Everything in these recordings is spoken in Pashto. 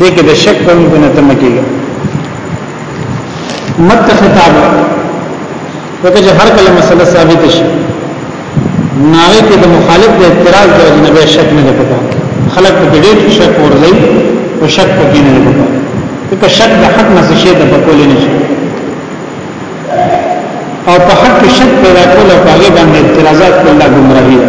دې کې د شک کوم کو نه تم کېږي مت خطاب وکړه چې هر کله مسله ثابت شي ناغه کې د مخالف د اعتراض د وجه نه به شک نه پکا خلق په ډېر شک ورځي او شک پکې نه پکا ځکه شک د حق نه شي د بقول نه شي او په حق کې شک پیدا کول او هغه باندې اعتراضات کول ګمراهي ده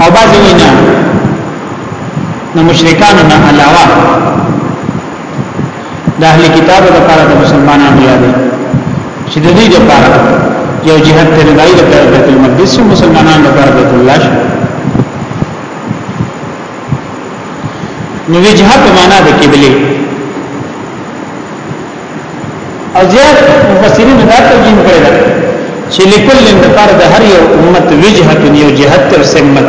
او بعضی وینا د مشرکانو نه علاوه د اهل کتابو لپاره د مسلمانانو یاد چې د دې لپاره یو جهاد ته لای د بیت المقدس مسلمانانو لپاره بیت الله شي نو جهاد په معنا د قبله او زیات مفسرین دا ترجمه کړی دا چې لکل لپار د هر یو امت وجهه یو جهت او سمت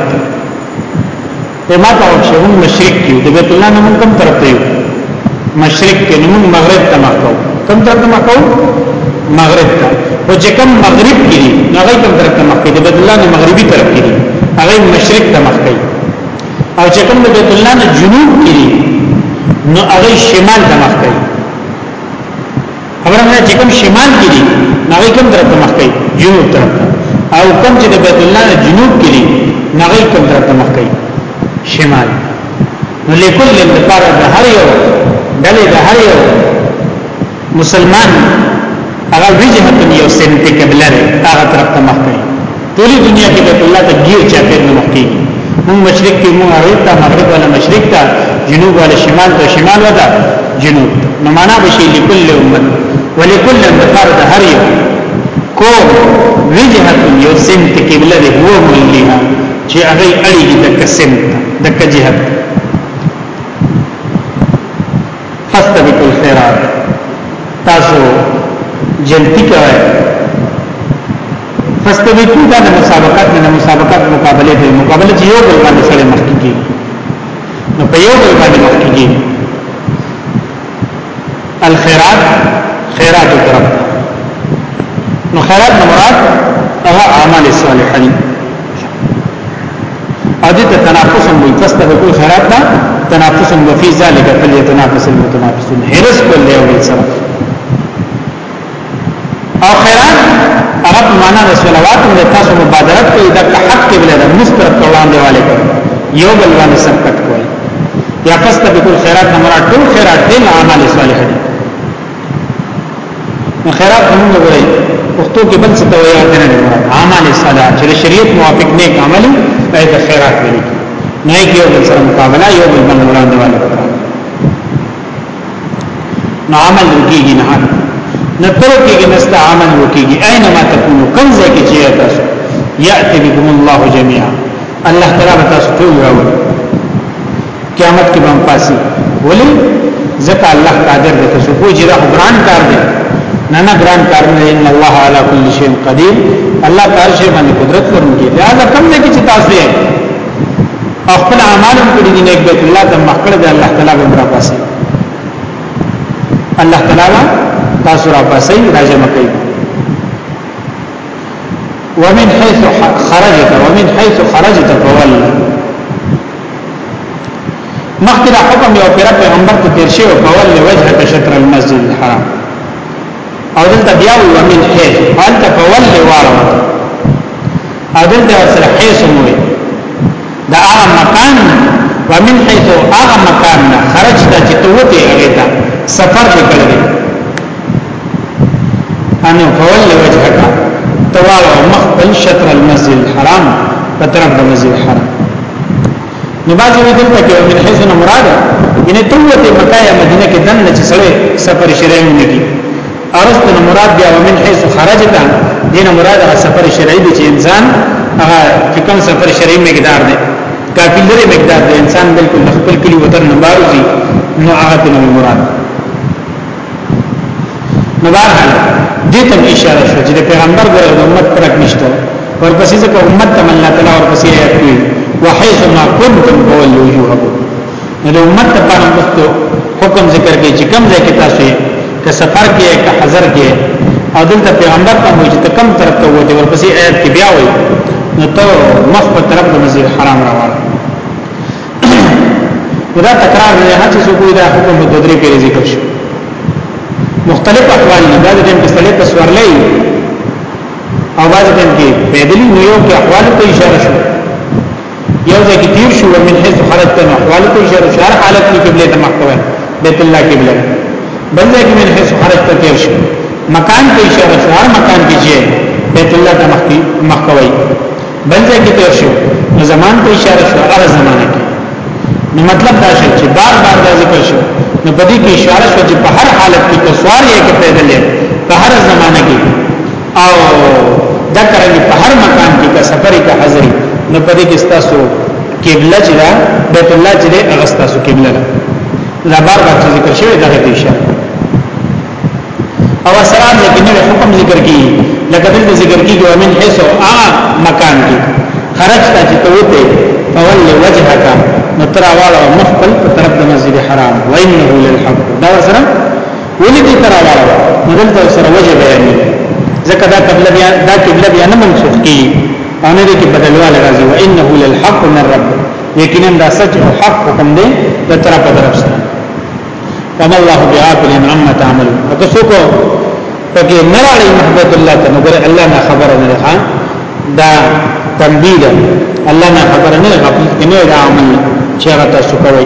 په ما ته چې موږ مشرک یو د بیت الله نه موږ کوم طرف ته یو مشرک کې موږ مغرب ته مخ کوو کوم طرف ته مخ کوو مغرب ته او چې کوم مغرب کې نه غي کوم طرف ته مخ کوي د بیت الله نه مغربي طرف کې هغه مشرک ته مخ کوي او چې کوم د بیت الله نه جنوب کړي نو هغه شمال ته مخ کوي خبره چې کوم شمال کړي نو هغه کوم طرف ته مخ کوي جنوب طرف ته او کوم چې د بیت الله نه جنوب کړي نو هغه کوم طرف ته مخ کوي شمال نو لکل لپاره د هر یو ډلې د هر یو مسلمان هغه وجهه یو سمت قبله ده هغه طرف ته مخ کوي ټول دنیا کې بیت الله ته ګیر چا پیر نه مخ کوي مونږ مشرق کې مونږ غرب ته مغرب ولا مشرق ته جنوب ولا شمال ته شمال ودا جنوب نو معنا بشي لكل امه ولكل انتفار ده هر یو کو وجهه یو سمت قبله ده هو مليها چې هغه اړي د قسم د جهت فاستبقوا الخيرات تاسو جلتی کوي فاستبقوا دا د مسابقات نه مسابقات مقابله دی مقابله چې یو بل باندې سره مخ کیږي نو په یو بل باندې مخ کیږي الخيرات خیرات طرف نو خیرات مراد هغه اعمال صالحه دي او دې ته تنافس هم وي تاسو ته کوئی خیرات ده تنافس هم وفي ذلک فلیتنافس المتنافسون هرس کول دی او سره او خیرات هغه په معنا د صلوات هم تاسو مبادرت کوي دا حق کې بل ده مستر قرآن دی والے یو بل باندې سر کټ کوي یا فاستبقوا الخيرات مراد ټول خیرات دې عمل صالح دي نو خیرات موږ وایي پښتو کې بل څه ته وایي هغه نه مراد عمل صالح چې شریعت موافق نه عمل ایت خیرات ویل نه یو بل سره مقابله یو بل باندې وړاندې والي نو عمل وکیږي نه نه تر کېږي نست عمل وکیږي اينما تكونوا کوم ځای کې چې تاسو ياتي بكم الله جميعا الله تعالی تاسو ټول راوړي قیامت کې باندې پاسي ولی ځکه الله قادر دی که څوک وجه دا ګران کار دی نه نه ګران کار نه ان الله علی کل شیء قدیر الله تعالی شی باندې قدرت لرونکی دی دا کوم نه چې تاسو یې خپل اعمال په دې نه کې الله ته مخکړ دی الله تعالی به برا پاسي الله تعالی تاسو را پاسي راځم کوي ومن حيث خرجت ومن حيث خرجت فول مخکې دا حکم یو پر پیغمبر ته تیر شوی فول وجهك شطر المسجد الحرام او دلته بیا ومن حيث انت فول وارو او دلته سره حيث موي دا هغه مکان ومن حيث هغه مکان نه خرج ته چې ته وته هغه ته سفر وکړې انو فول وجهك تواو مخبل شطر المسجد الحرام په طرف د مسجد الحرام نو باځي دې ته کې ومن حيث نه مراد ینه ته وته مکه یا مدینه کې دنه چې سره سفر شرعي نه دي ارست نه مراد بیا ومن حيث خرجت دینه مراد هغه سفر شرعي دی چې انسان هغه چې کوم سفر شرعي مقدار دی کافي لري مقدار دی انسان بالکل خپل کلی وطن نه بارځي نو هغه ته مراد نو بهرحال دې ته اشاره شو چې پیغمبر د امت پرک نشته ورپسې ځکه امت ته الله تعالی ورپسې آیات کوي وحيث ما كنتم فولوا وجوهكم نو د امت لپاره مستو حکم ذکر کوي چې کم ځای کې تاسو یې که سفر کې که حضر کې او دلته پیغمبر ته وایي چې کم طرف ته وځي ورپسې آیت کې بیا وایي نو ته مخ په طرف د مسجد حرام روان دا تکرار نه هڅه سو کوی دا حکم په درې پیری ذکر شو مختلف اقوال دي دا د ټیم کې سړی تصور لای او باز ټیم کې پیدلی نیو کې اقوال ته اشاره شو یو ځای کې تیر شو من حيث خرجت نو احوال کې شهر شهر حالت کې قبله ته مخ کوي بیت الله قبله بل ځای کې من حيث خرجت تیر شو مکان کې شهر شهر مکان کې شي بیت الله ته مخ مخ کوي بل ځای کې تیر شو نو زمان کې شهر شهر هر زمانه کې نو مطلب دا شي چې بار بار دا ذکر شو نو په دې کې اشاره شو چې په هر حالت کې تسوار یې کې پیدل په هر زمانه کې او دا کرنګ په هر مکان کې کا سفر کا حاضر نو پدې کې تاسو قبله چې دا بیت الله چې دا اغستا سو قبله ده دا بار بار چې ذکر شوی دا دې شه او اسرار دې کې نو حکم ذکر کی لکه دې ذکر کی جو من حيث ا مکان کې خرج ته چې ته وته فول وجهك نترا والا مخبل په طرف د مسجد حرام وانه للحق دا سره ولې دې تر واړو نو دلته سره وجه بیانې ځکه دا قبله بیا دا قبله بیا نه منسوخ کی او نه دې کې بدلوال راځي و انه للحق من رب یقینا دا سچ او حق حکم دی د طرف طرف سره وما الله بغافل عما تعمل اګه څوک پکې نه راړي محبت الله ته نو ګره الله نه خبر نه ښه دا تنبیه الله نه خبر نه غفلت نه دا عمل چې هغه تاسو کوئ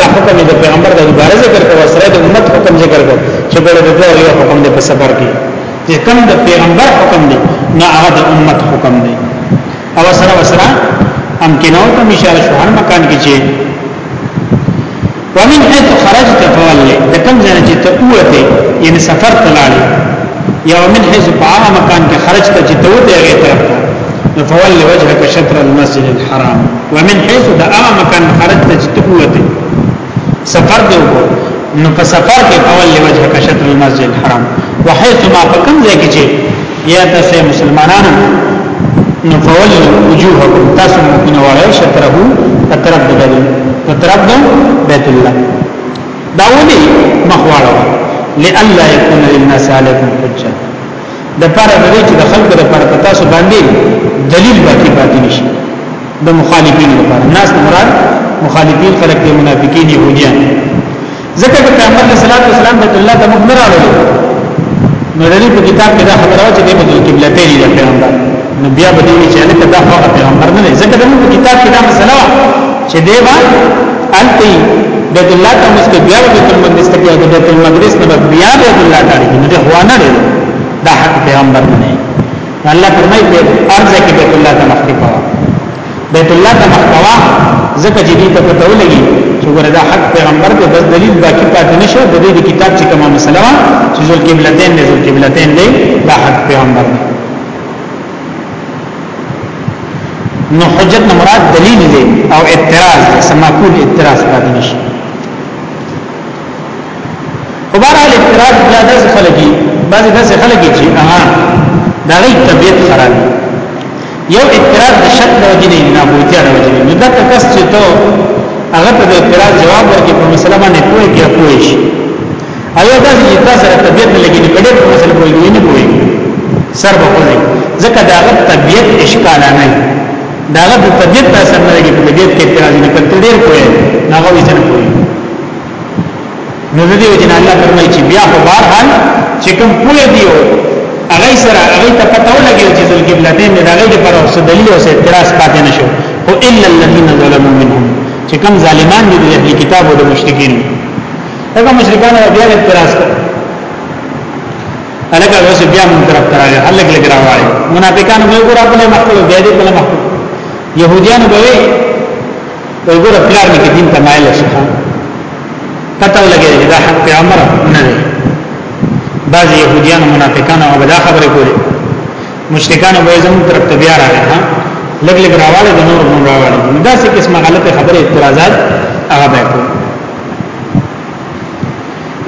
دا حکم د پیغمبر د دوباره ذکر کړو سره د امت حکم ذکر کړو چې ګوره د دوه یو حکم د سفر کې چې کوم د پیغمبر حکم دی نه هغه د امت حکم دی او سره سره امکنه او تم اشاره شو هر مکان کې چې ومن حيث خرجت فولي د کوم ځای چې ته اوته یعنی سفر ته لاړې یا ومن حيث په هغه مکان کې خرجت چې ته اوته هغه طرف ته فولي وجهك شطر المسجد الحرام ومن حيث دا هغه مکان خرجت چې ته وته سفر دی وکړو نو په سفر کې اول لوجه کا شطر المسجد الحرام وحيث ما فكم ځای کې چې یا تاسو مسلمانانو نو فول وجوهکم تاسو ممکن وایو شطره په طرف د بیت په طرف د بیت الله داونی مخواړه لئلا یکون للناس علیکم حجه د پاره د دې چې د خلکو د پاره پتا سو باندې دلیل باقی پاتې نشي د مخالفین لپاره ناس مراد مخالفین خلک دي منافقین يهوديان ځکه چې پیغمبر صلی الله علیه وسلم بیت الله ته مخبر راغلو نو د دې په کتاب کې دا خبره چې د بدل قبله ته دی پیغمبر نو بیا به دې چې هغه دا هغه پیغمبر نه دی ځکه د موږ کتاب کې دا مسله چې دی با التی بیت الله ته مسته بیا بیت المقدس ته او بیت المقدس نه بیا بیت الله ته کیږي نو هو نه دی دا حق پیغمبر نه الله فرمایي په ارض کې بیت الله ته مخ کې پوا بیت الله ته مخ پوا زکه چې دې ته پته ولګي چې وردا حق پیغمبر ته بس دلیل باقی پاتې نشو د دې کتاب چې کومه مسله چې ذل قبلتین نه ذل قبلتین دی دا حق پیغمبر دی نو حجت نه مراد دلیل دی او اعتراض دی سماکول اعتراض پاتې نشي خو بهرحال اعتراض بیا داس خلګي بعضی داس خلګي چې اها دا غي طبيعت خراب یو اعتراض د شک د وجې نه نه بوتیا د وجې نه دا کس چې ته هغه ته اعتراض جواب ورکړي په مسله باندې کوی کې کوی شي ایا دا چې تاسو سره طبيعت لګي نه کړي په مسله کوي نه کوي سر به کوي ځکه دا غت طبيعت اشکال نه دا غت طبيعت ته سره نه لګي په طبيعت کې اعتراض نه کړي ډېر کوي نه غوي څنګه کوي نو دې وجنه الله فرمایي چې بیا په بار حال چې کوم پوهه دیو هغه سره هغه ته پته ولګي چې ذل قبلتین دا غي پر اوس دلیل او اعتراض پاتې نشو او الا الذين ظلموا منهم چې کوم ظالمان دي د کتاب او د مشرکین هغه مشرکان بیا اعتراض کړ الګا اوس بیا مون طرف تراغه الګ لګ راوړل منافقان به ګور خپل مخکړو بیا دې خپل مخکړو يهوديان به وي ګور پلان کې دین ته مایل شي کته لګي دا حق پیغمبر نه دی بعض يهوديان منافقان او بدا خبره کوي مشرکان به زمون طرف ته بیا راغلي ها لګ لګ راواله د نور مون راواله دا څه قسمه غلطه خبره اعتراضات هغه به کوي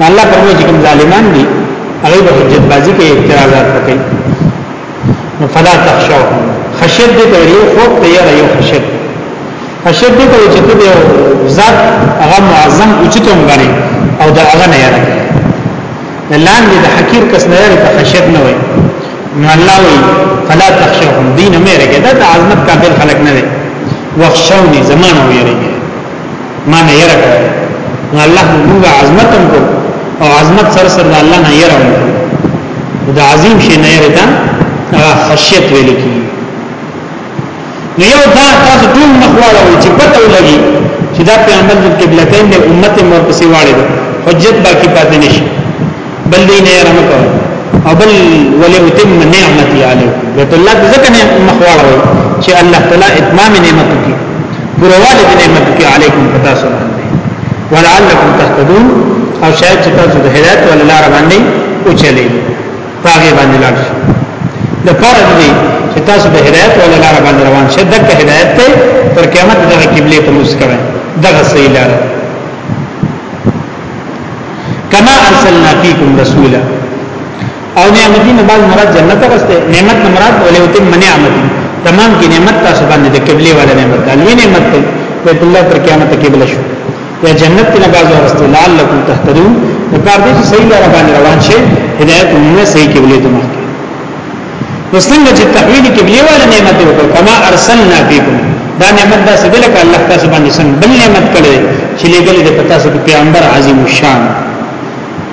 الله پرمه چې کوم ظالمان دي هغه به حجت بازی کې اعتراضات کوي نو فلا تخشوا خشیت دې ته یو خوف ته یو خشیت خشیت دې ته چې ته یو ذات هغه معظم اوچتوم غني او دا هغه نه یاره لاندې د حقیر کس نه یاره ته خشیت نه وي نو الله وی فلا تخشوا دین مې رګه دا عظمت کافر خلق نه وي وخشوني زمانه ویریږي ما نه یره کړه نو الله موږ عظمت هم کو او عظمت سره سره د الله نه یره هم د عظیم شي نه یره تا خشیت ویل کی نو یو دا تاسو ټول مخواړه چې پته ولګي چې دا پیغمبر د قبلتین د امت مور پسې واړي حجت باقی پاتې نشي بل دې نه رحم کوي او بل ولې اتم نعمتي عليكم بیت الله ځکه نه مخواړه وي چې الله تعالی اتمام نعمت کوي پرواله دې نعمت کوي عليكم پتا سره ولعلكم تهتدون او شاید چې تاسو د هدایت ول لار باندې او چلی پاګې باندې لاړ شئ د فرض دی چې تاسو د هدایت ول لار باندې روان شئ دغه هدایت ته تر قیامت دغه قبله ته مسکره دغه صحیح لار کما ارسلنا فیکم رسولا او نعمتي نه بعد مراد جنت غسته نعمت نه مراد ولې وته نعمتي تمام کې نعمت تاسو باندې د قبله والا نعمت ده لوی نعمت ده بیت الله تر قیامت کې بل شو یا جنت نه بعد غسته لعلکم تهتدون د کار دې صحیح لار باندې روان شي هدایت موږ صحیح قبله ته نو څنګه چې تحویل قبله والا نعمت وکړو کما ارسلنا فیکم دا نعمت دا سبیل ک الله تاسو باندې سن بل نعمت کړي چې لګل دې پتا سو پیغمبر عظیم الشان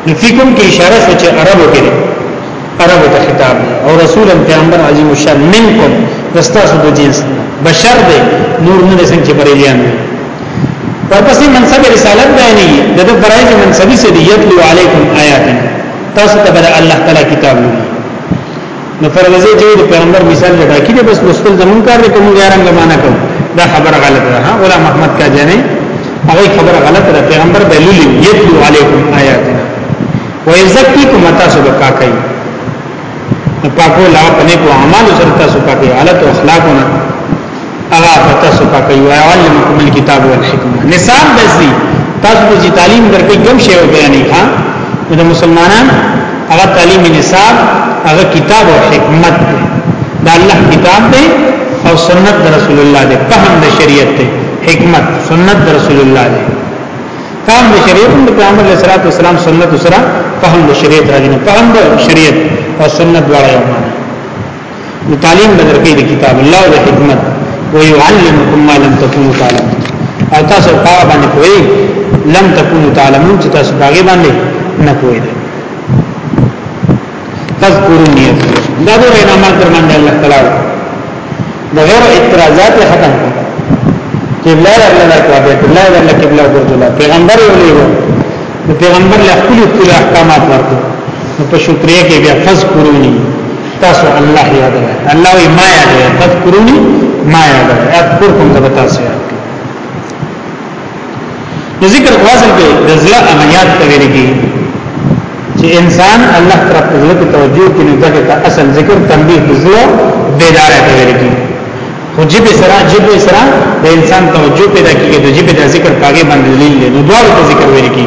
نو فیکم کې اشاره شو چې عربو کې عربو ته خطاب او رسول پیغمبر عظیم الشان منکم دستاسو د جنس بشر دې نور نه څنګه چې بریلیان دي ورپسې منصب رسالت بیانې د د فرایض منصبي سدیت لو علیکم آیات تاسو ته بر الله تعالی کتاب لري نو فرمایي چې د پیغمبر مثال لټا کې بس مستل زمون کار کوم غیرنګ معنا کوم دا خبره غلطه ده ها غلام احمد کا جنې هغه خبره غلطه ده پیغمبر دلیل یتلو علیکم آیاتنا ويزکیکم تاسو به پاکي پاکو لا په نیکو اعمال سره تاسو پاکي حالت او اخلاقونه هغه پتا سو کا کوي ويعلمكم الكتاب والحکمه نصاب دزي تاسو ته تعلیم درکې کوم شی و بیانې ښا د مسلمانان هغه تعلیم نصاب هغه کتاب او حکمت دی دا الله کتاب دی او سنت رسول الله دی فهم د شریعت دی حکمت سنت رسول الله دی فهم د شریعت د پیغمبر علیه الصلاۃ والسلام سنت سره فهم د شریعت راځي فهم د شریعت او سنت دواړه یو معنی نو تعلیم بدر کې د کتاب الله او د حکمت او يعلمکم ما لم تكونوا تعلمون او تاسو په باندې کوی لم تكونوا تعلمون چې تاسو باغې باندې نه کوی فذكروني دا د انعامات تر باندې الله تعالی د غیر اعتراضات ختم قبله الله لا کوي بیت الله الله قبله ورته پیغمبر یې ولې نو پیغمبر له خپل خپل احکامات ورته په شکریا کې بیا فذكروني تاسو الله یاد لرئ الله وی ما یاد لرئ تذکرونی ما یاد لرئ اذکرکم زب تاسو یاد نو ذکر خواصل کې د زړه عملیات ته ویل کی چې انسان الله طرف ته ځل توجه کینې دغه ته اصل ذکر تنبیه زړه بیدار ته ویل کی خو جب سره جب سره د انسان توجه پیدا کیږي د جب د ذکر پاګې باندې لیل نو دوه ذکر ویل کی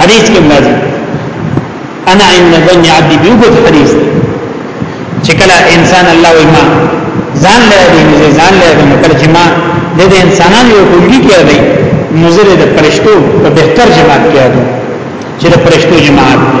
حدیث کې راځي انا ان ظن عبدي بيوت حدیث چې کله انسان الله وي ما ځان لري دي مزه ځان لري دي مکر چې ما د دې انسانانو یو ټولګي کې دی مزه د پرشتو په بهتر جماعت کې دی چې د پرشتو جماعت دی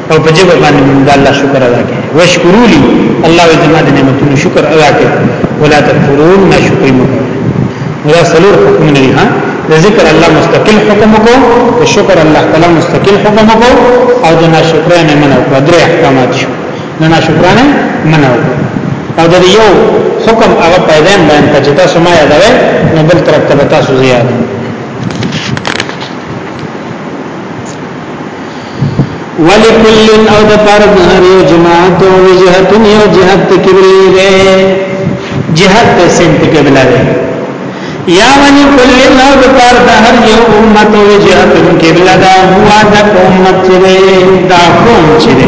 او په جبه باندې موږ د الله شکر ادا کړي وشکرو لي الله او زما د نعمتونو شکر ادا کړي ولا تکفرون ما شکر مو ولا سلور حکم نه ها د ذکر الله مستقل حکم کو او شکر الله تعالی مستقل حکم کو او د ناشکرانه منع کو درې احکامات شو نه ناشکرانه منع او د یو حکم هغه پیدا بیان کړه چې تاسو ما یادوي نو بل طرف ته تاسو زیاده ولکل او د پر دار یو جماعت او جهت یو جهت قبلی ده جهت ته سمت قبله ده یا ولکل او د پر دار یو امت او جهت قبله ده هو د امت چې ده دا قوم چې ده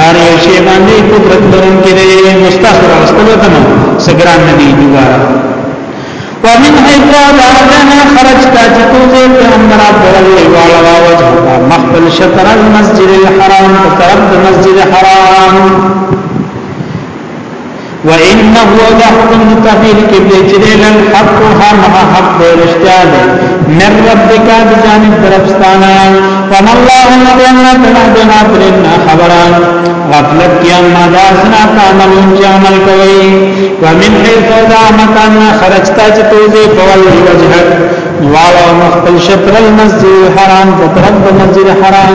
هر یو شی باندې قدرت لرونکي دی مستاسو راستلو ته نو سګران نه دی دوباره ومن حيث أخرجنا خرجت جتوزي پیغمبر عبدالله وعلى وجهك مخبل شطر المسجد الحرام طرف المسجد الحرام وانه لا حکم تحویل قبله چې لن حق هر مها حق دی رښتیا دی من ربک د جانب درپستانه وما الله نبینا بنا بنا ترنا خبرا غفلت کیا ما داسنا تعملون چې عمل کوي ومن حيث ذا مکان خرجتا چې توزه فول وجهک واو مخبل شطر المسجد الحرام تطرب المسجد الحرام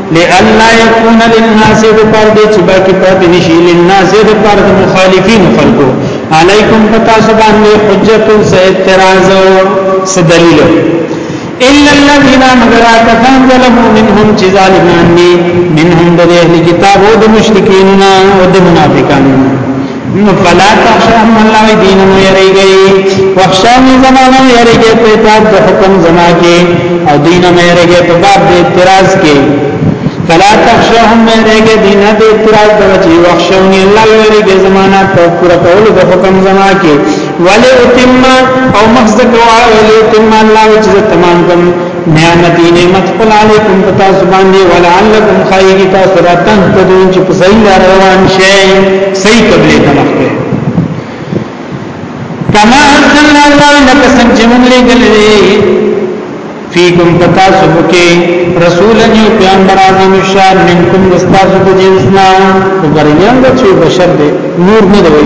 لئلا يكون للناس پر دې چې باقي پاتې نشي للناس پر د مخالفین خلکو علیکم پتا سبحان له حجت اعتراض س دلیل الا الذين مگر کسان ظلموا منهم چې ظالمان دي منهم د اهل کتاب او د مشرکین او د منافقانو نو فلا تخشاهم الله وی دین نو یریږي وخشانی زمانه نو یریږي په اطاعت د حکم زما کې او دین نو یریږي په باب د اعتراض کې فلا تخشاهم یریږي دین د اعتراض د وجه وخشونی الله یریږي زمانه په پوره کول د حکم زما کې ولی اتم او مخزک ولی اتم الله چې تمام کوم نعمت نعمت قل علیکم پتا زبان دی ولعلکم خایگی تاسو را تهتدون چې په صحیح لار روان شئ صحیح قبلې ته مخ کړئ کما ارسلنا الله لك سنجمن لګلې فیکم پتا سبو کې رسول یو پیغمبر اعظم شان منکم استاسو د جنسنا وګرځیان د چې بشر دی نور نه دی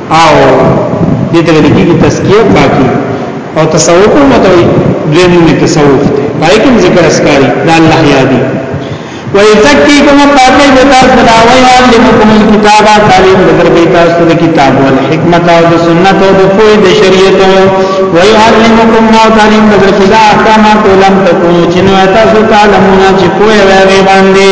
او دې ته ویل کېږي تزکیه پاکي او تصوف هم ته دوی نومي تصوف دی پای کې ذکر اسکاری دا الله یادي ويزكيكم پاکی بتا سدا ويعلمكم الكتاب تعلیم بدر بیتا سدا کتاب والحکمت او سنت او فوی د شریعت ويعلمكم ما تعلیم بدر کدا احکام تولم تکو چنو اتا سو تعلمون چې کوی وی باندې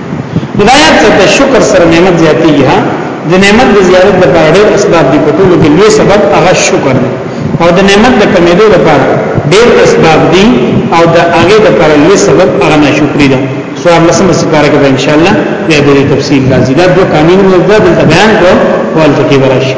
هدایت ته د شکر سره نعمت زیاتیږي ها د نعمت د زیارت د لپاره ډېر اسباب دي په ټولو کې لوی سبب هغه شکر دی او د نعمت د کمیدو لپاره ډېر اسباب دي او د هغه د لپاره لوی سبب هغه ناشکری ده سوال لسم سپاره کې ان شاء الله بیا د تفصیل راځي دا دوه قانون مو د بیان کو ول تکي براشي